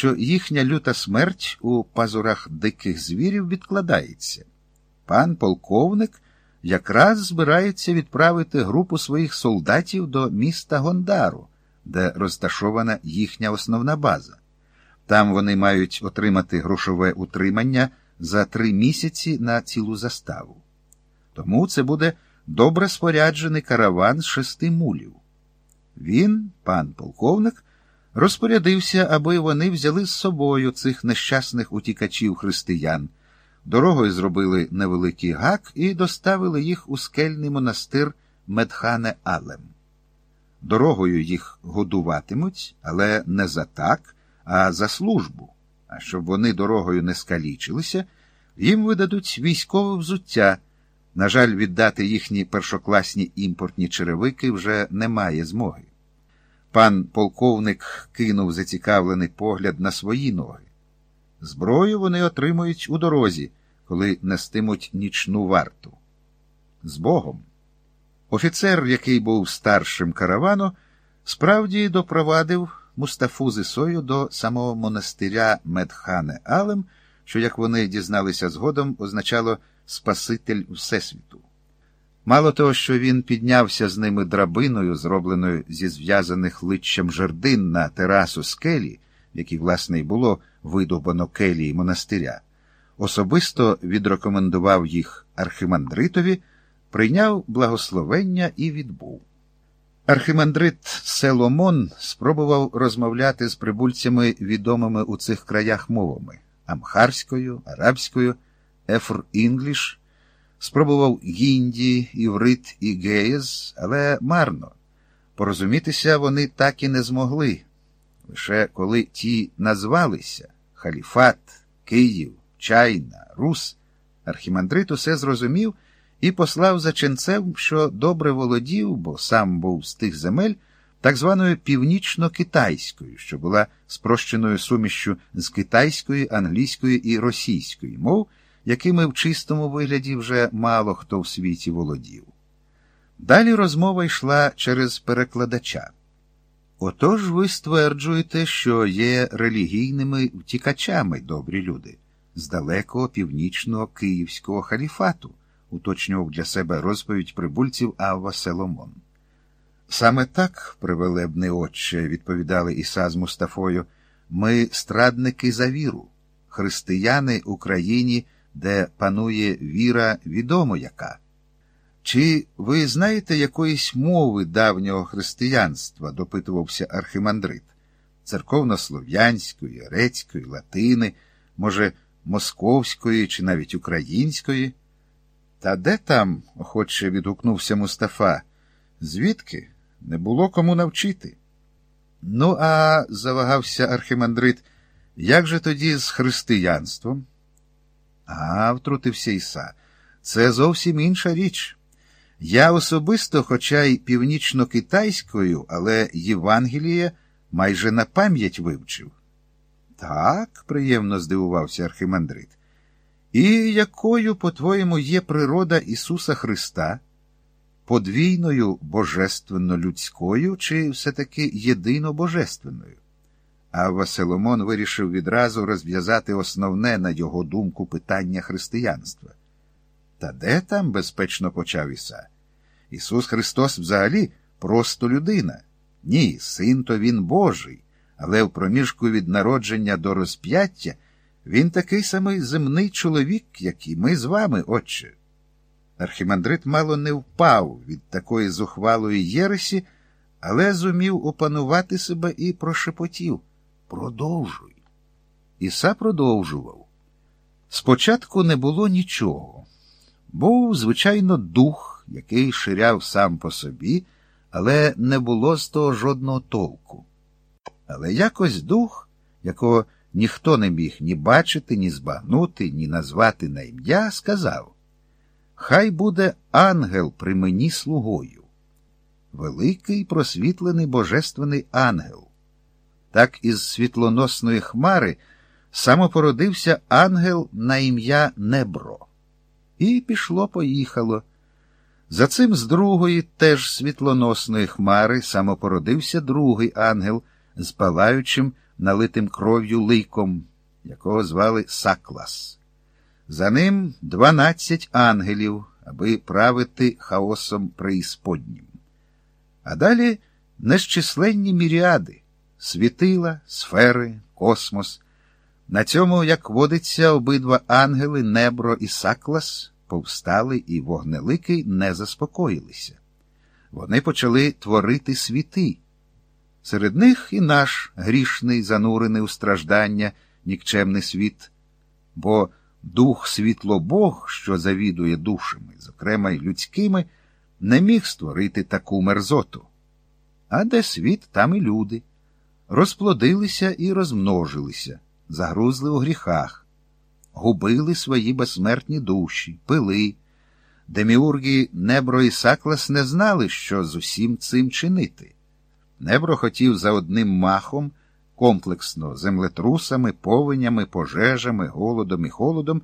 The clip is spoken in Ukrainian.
що їхня люта смерть у пазурах диких звірів відкладається. Пан полковник якраз збирається відправити групу своїх солдатів до міста Гондару, де розташована їхня основна база. Там вони мають отримати грошове утримання за три місяці на цілу заставу. Тому це буде добре споряджений караван з шести мулів. Він, пан полковник, розпорядився, аби вони взяли з собою цих нещасних утікачів християн. Дорогою зробили невеликий гак і доставили їх у скельний монастир Медхане Алем. Дорогою їх годуватимуть, але не за так, а за службу. А щоб вони дорогою не скалічилися, їм видадуть військове взуття. На жаль, віддати їхні першокласні імпортні черевики вже немає змоги. Пан полковник кинув зацікавлений погляд на свої ноги. Зброю вони отримують у дорозі, коли нестимуть нічну варту. З Богом. Офіцер, який був старшим каравану, справді допровадив Мустафу Зисою до самого монастиря Медхане Алем, що, як вони дізналися згодом, означало Спаситель Всесвіту. Мало того, що він піднявся з ними драбиною, зробленою зі зв'язаних личчям жердин на терасу скелі, в якій, власне, й було видобано келії монастиря, особисто відрекомендував їх архимандритові, прийняв благословення і відбув. Архимандрит Селомон спробував розмовляти з прибульцями відомими у цих краях мовами амхарською, арабською, ефр-інгліш, спробував гінді, іврит і геєз, але марно. Порозумітися вони так і не змогли. Лише коли ті назвалися Халіфат, Київ, Чайна, Рус, архімандрит усе зрозумів і послав за ченцем, що добре володів, бо сам був з тих земель, так званою північно-китайською, що була спрощеною сумішчю з китайської, англійської і російської мов, якими в чистому вигляді вже мало хто в світі володів. Далі розмова йшла через перекладача. Отож ви стверджуєте, що є релігійними втікачами добрі люди з далекого північного київського халіфату, уточнював для себе розповідь прибульців Авва Селомон. Саме так, привелебний отче, відповідали Іса з Мустафою, ми страдники за віру, християни Україні, де панує віра відомо яка. Чи ви знаєте якоїсь мови давнього християнства? допитувався архимандрит, церковнослов'янської, грецької, латини, може, московської чи навіть української? Та де там, охоче відгукнувся Мустафа, звідки? Не було кому навчити. Ну, а, завагався архимандрит, як же тоді з християнством? А, втрутився Іса, це зовсім інша річ. Я особисто, хоча й північно-китайською, але Євангеліє майже на пам'ять вивчив. Так, приємно здивувався архимандрит. І якою, по-твоєму, є природа Ісуса Христа? Подвійною божественно-людською чи все-таки єдино божественною? А Василомон вирішив відразу розв'язати основне, на його думку, питання християнства. Та де там, безпечно почав Іса? Ісус Христос взагалі просто людина. Ні, син то він Божий, але в проміжку від народження до розп'яття він такий самий земний чоловік, як і ми з вами, отче. Архімандрит мало не впав від такої зухвалої єресі, але зумів опанувати себе і прошепотів Продовжуй. Іса продовжував. Спочатку не було нічого. Був, звичайно, дух, який ширяв сам по собі, але не було з того жодного толку. Але якось дух, якого ніхто не міг ні бачити, ні збагнути, ні назвати на ім'я, сказав Хай буде ангел при мені слугою. Великий просвітлений божественний ангел. Так із світлоносної хмари самопородився ангел на ім'я Небро. І пішло поїхало. За цим з другої, теж світлоносної хмари, самопородився другий ангел з палаючим налитим кров'ю ликом, якого звали Саклас. За ним дванадцять ангелів, аби правити хаосом преісподнім. А далі незчисленні міріади, світила, сфери, космос. На цьому, як водиться, обидва ангели, Небро і Саклас, повстали і вогнелики не заспокоїлися. Вони почали творити світи. Серед них і наш грішний, занурений у страждання, нікчемний світ, бо дух світло Бог, що завідує душами, зокрема й людськими, не міг створити таку мерзоту. А де світ, там і люди. Розплодилися і розмножилися, загрузли у гріхах, губили свої безсмертні душі, пили. Деміурги Небро і Саклас не знали, що з усім цим чинити. Небро хотів за одним махом комплексно землетрусами, повенями, пожежами, голодом і холодом